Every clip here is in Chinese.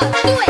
对。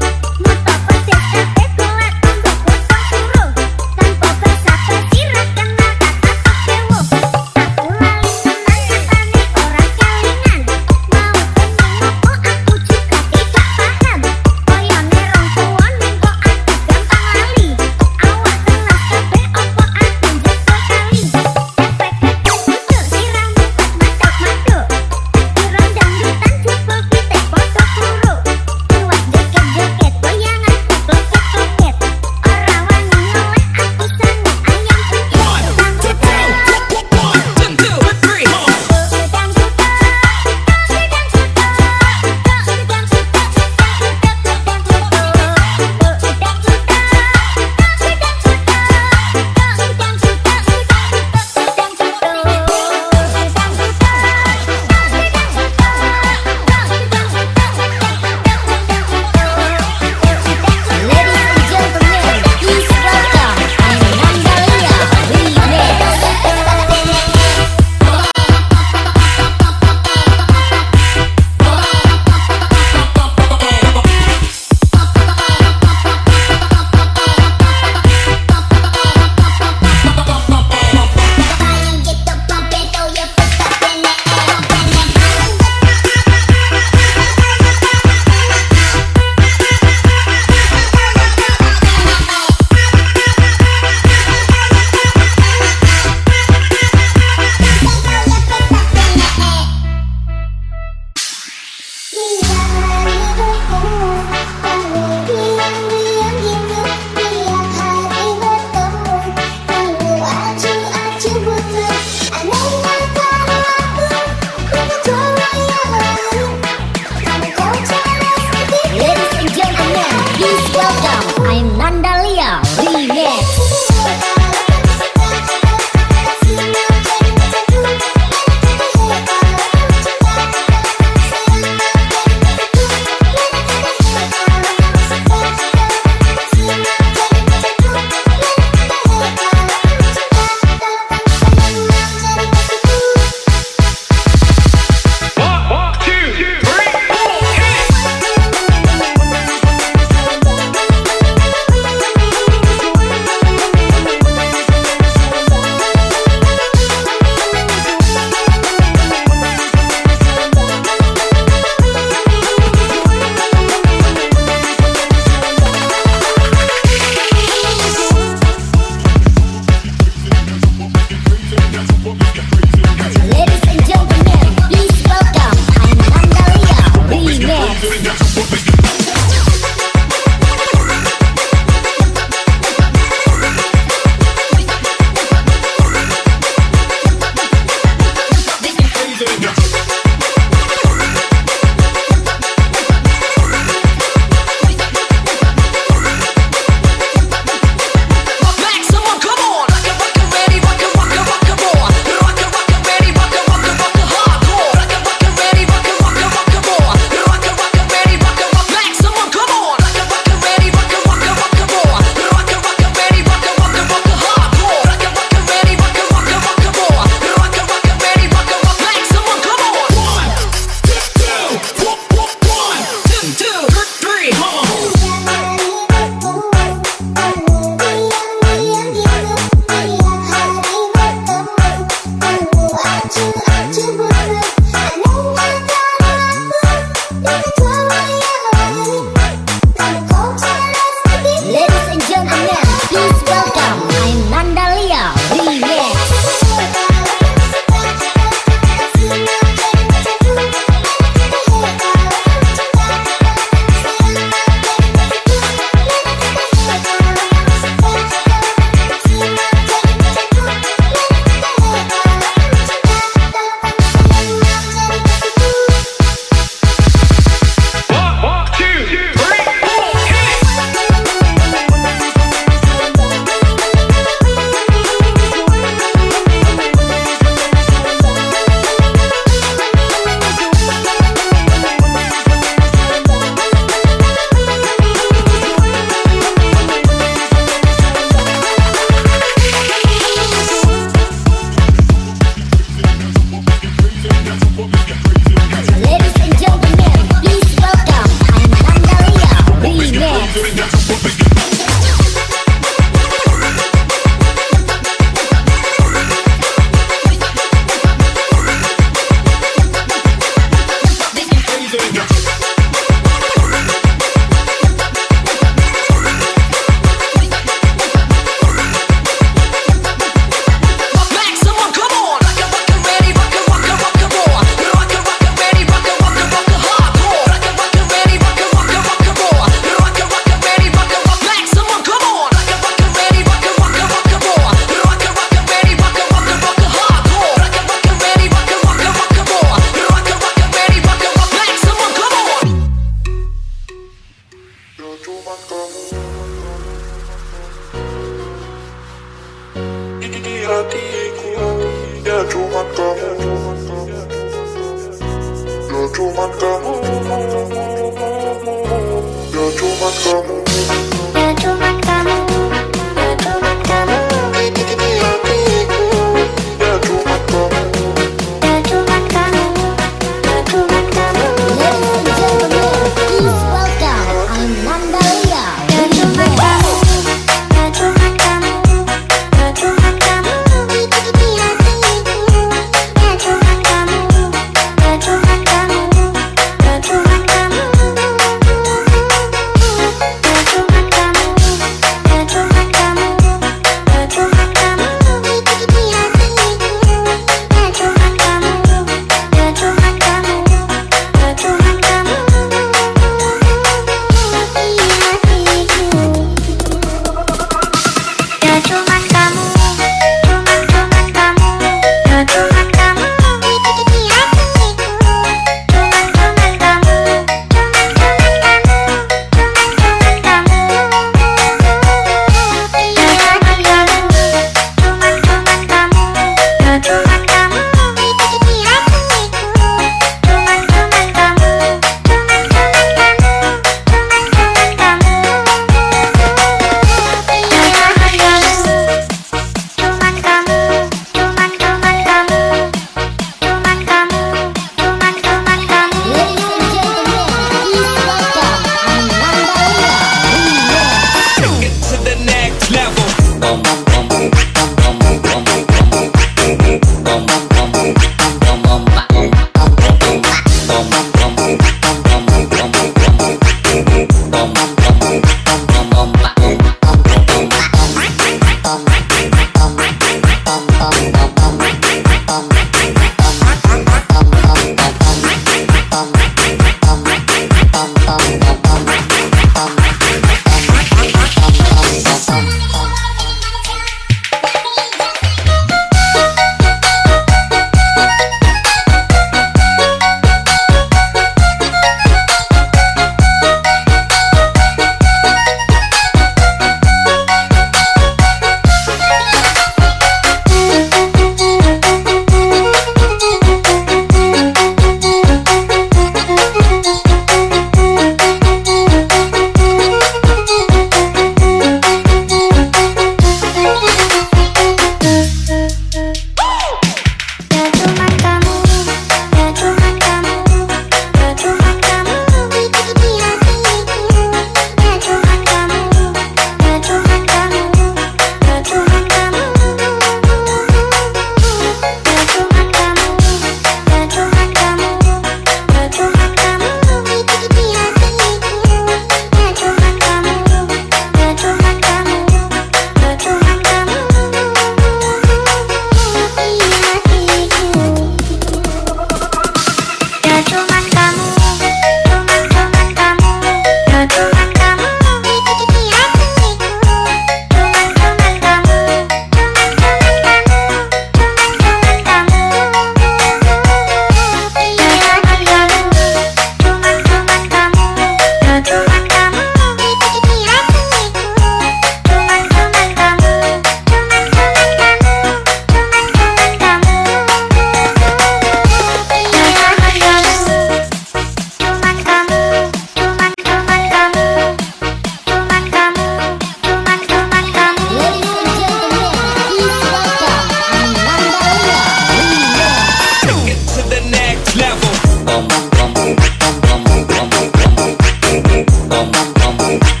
Thank